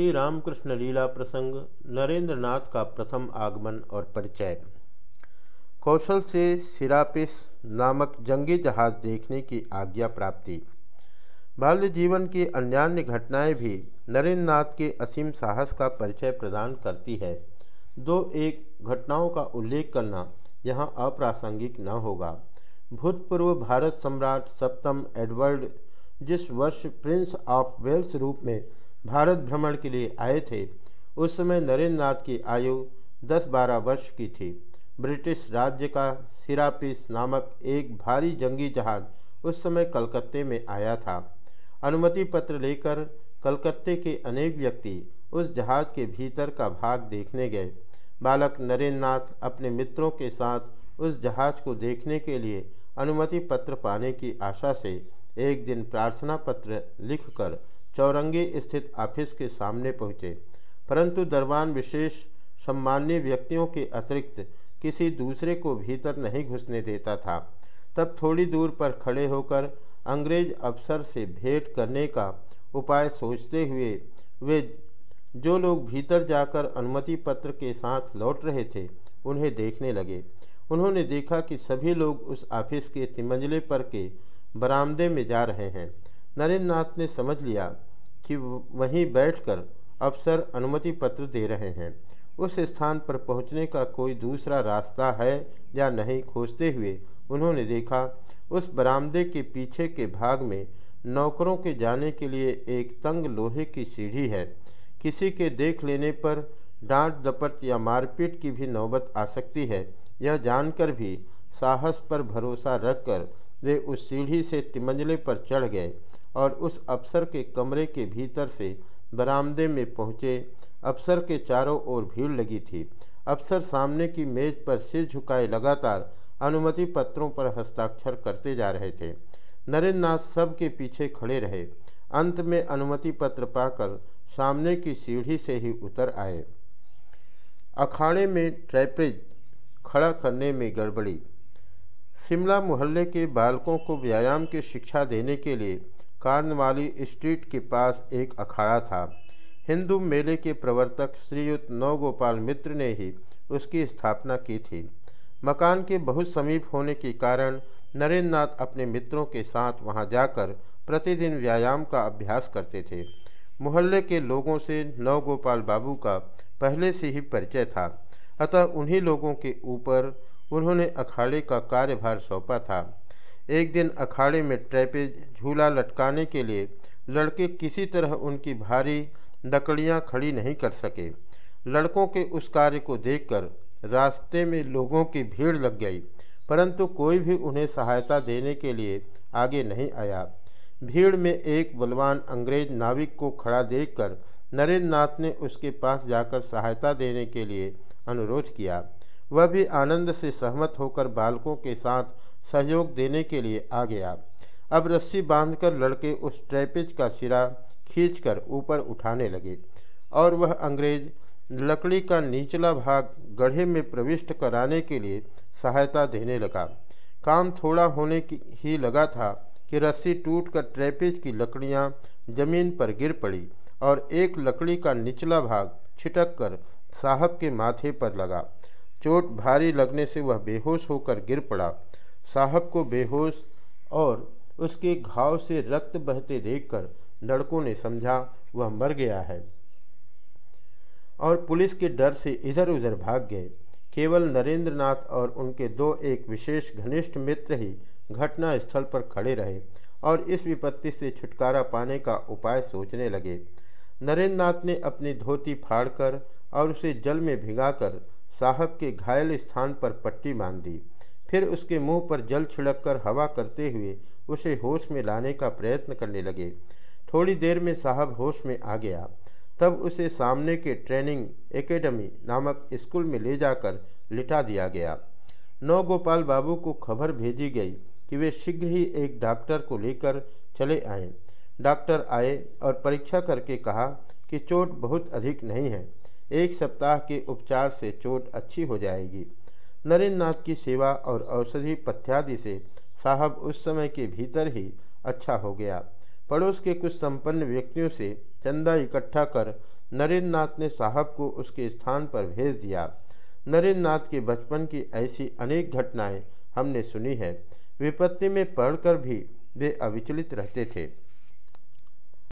श्री रामकृष्ण लीला प्रसंग नरेंद्र नाथ का प्रथम आगमन और परिचय। कौशल से सिरापिस नामक जंगी जहाज़ देखने की आज्ञा प्राप्ति। बाल्य जीवन की अन्यान्य घटनाएँ भी नरेंद्र नाथ के असीम साहस का परिचय प्रदान करती है। दो एक घटनाओं का उल्लेख करना यहाँ अप्रासंगिक न होगा। भूतपूर्व भारत सम्राट सप्तम एडवर्ड, जिस वर्ष प्रिंस ऑफ़ वेल्स रूप में भारत भ्रमण के लिए आए थे, उस समय नरेंद्र नाथ की आयु 10-12 वर्ष की थी। ब्रिटिश राज्य का सिरापिस नामक एक भारी जंगी जहाज़ उस समय कलकत्ते में आया था। अनुमति पत्र लेकर कलकत्ते के अनेक व्यक्ति उस जहाज़ के भीतर का भाग देखने गए। बालक नरेंद्र नाथ अपने मित्रों के साथ उस जहाज़ को देखने के लिए अनुमति पत्र पाने की आशा से एक दिन प्रार्थना पत्र लिखकर चौरंगी स्थित ऑफ़िस के सामने पहुँचे। परंतु दरबान विशेष सम्मान्य व्यक्तियों के अतिरिक्त किसी दूसरे को भीतर नहीं घुसने देता था। तब थोड़ी दूर पर खड़े होकर अंग्रेज़ अफसर से भेंट करने का उपाय सोचते हुए वे जो लोग भीतर जाकर अनुमति पत्र के साथ लौट रहे थे, उन्हें देखने लगे। उन्होंने देखा कि सभी लोग उस ऑफ़िस के तिमंजले पर के बरामदे में जा रहे हैं। नरेंद्र नाथ ने समझ लिया कि वहीं बैठकर अफसर अनुमति पत्र दे रहे हैं। उस स्थान पर पहुँचने का कोई दूसरा रास्ता है या नहीं खोजते हुए उन्होंने देखा, उस बरामदे के पीछे के भाग में नौकरों के जाने के लिए एक तंग लोहे की सीढ़ी है। किसी के देख लेने पर डांट दपट या मारपीट की भी नौबत आ सकती है। यह जानकर भी साहस पर भरोसा रखकर वे उस सीढ़ी से तिमंजले पर चढ़ गए और उस अफसर के कमरे के भीतर से बरामदे में पहुँचे। अफसर के चारों ओर भीड़ लगी थी। अफसर सामने की मेज पर सिर झुकाए लगातार अनुमति पत्रों पर हस्ताक्षर करते जा रहे थे। नरेंद्र नाथ सब के पीछे खड़े रहे। अंत में अनुमति पत्र पाकर सामने की सीढ़ी से ही उतर आए। अखाड़े में ट्रैपेज खड़ा करने में गड़बड़ी। शिमला मोहल्ले के बालकों को व्यायाम की शिक्षा देने के लिए कार्नवाली स्ट्रीट के पास एक अखाड़ा था। हिंदू मेले के प्रवर्तक श्रीयुक्त नवगोपाल मित्र ने ही उसकी स्थापना की थी। मकान के बहुत समीप होने के कारण नरेंद्र नाथ अपने मित्रों के साथ वहाँ जाकर प्रतिदिन व्यायाम का अभ्यास करते थे। मोहल्ले के लोगों से नवगोपाल बाबू का पहले से ही परिचय था। अतः उन्हीं लोगों के ऊपर उन्होंने अखाड़े का कार्यभार सौंपा था। एक दिन अखाड़े में ट्रैपेज झूला लटकाने के लिए लड़के किसी तरह उनकी भारी लकड़ियाँ खड़ी नहीं कर सके। लड़कों के उस कार्य को देखकर रास्ते में लोगों की भीड़ लग गई, परंतु कोई भी उन्हें सहायता देने के लिए आगे नहीं आया। भीड़ में एक बलवान अंग्रेज़ नाविक को खड़ा देखकर नरेंद्र नाथ ने उसके पास जाकर सहायता देने के लिए अनुरोध किया। वह भी आनंद से सहमत होकर बालकों के साथ सहयोग देने के लिए आ गया। अब रस्सी बांधकर लड़के उस ट्रैपेज का सिरा खींचकर ऊपर उठाने लगे और वह अंग्रेज़ लकड़ी का निचला भाग गढ़े में प्रविष्ट कराने के लिए सहायता देने लगा। काम थोड़ा होने की ही लगा था कि रस्सी टूटकर ट्रैपेज की लकड़ियाँ ज़मीन पर गिर पड़ी और एक लकड़ी का निचला भाग छिटक कर साहब के माथे पर लगा। चोट भारी लगने से वह बेहोश होकर गिर पड़ा। साहब को बेहोश और उसके घाव से रक्त बहते देखकर लड़कों ने समझा, वह मर गया है। और पुलिस के डर से इधर उधर भाग गए। केवल नरेंद्र नाथ और उनके दो एक विशेष घनिष्ठ मित्र ही घटना स्थल पर खड़े रहे और इस विपत्ति से छुटकारा पाने का उपाय सोचने लगे। नरेंद्र नाथ ने अपनी धोती फाड़कर और उसे जल में भिगाकर साहब के घायल स्थान पर पट्टी बाँध। दी फिर उसके मुँह पर जल छिड़ककर हवा करते हुए उसे होश में लाने का प्रयत्न करने लगे। थोड़ी देर में साहब होश में आ गया। तब उसे सामने के ट्रेनिंग एकेडमी नामक स्कूल में ले जाकर लिटा दिया गया। नौ गोपाल बाबू को खबर भेजी गई कि वे शीघ्र ही एक डॉक्टर को लेकर चले आए। डॉक्टर आए और परीक्षा करके कहा कि चोट बहुत अधिक नहीं है। एक सप्ताह के उपचार से चोट अच्छी हो जाएगी। नरेंद्र नाथ की सेवा और औषधि पथ्यादि से साहब उस समय के भीतर ही अच्छा हो गया। पड़ोस के कुछ संपन्न व्यक्तियों से चंदा इकट्ठा कर नरेंद्र नाथ ने साहब को उसके स्थान पर भेज दिया। नरेंद्र नाथ के बचपन की ऐसी अनेक घटनाएँ हमने सुनी है। विपत्ति में पढ़कर भी वे अविचलित रहते थे।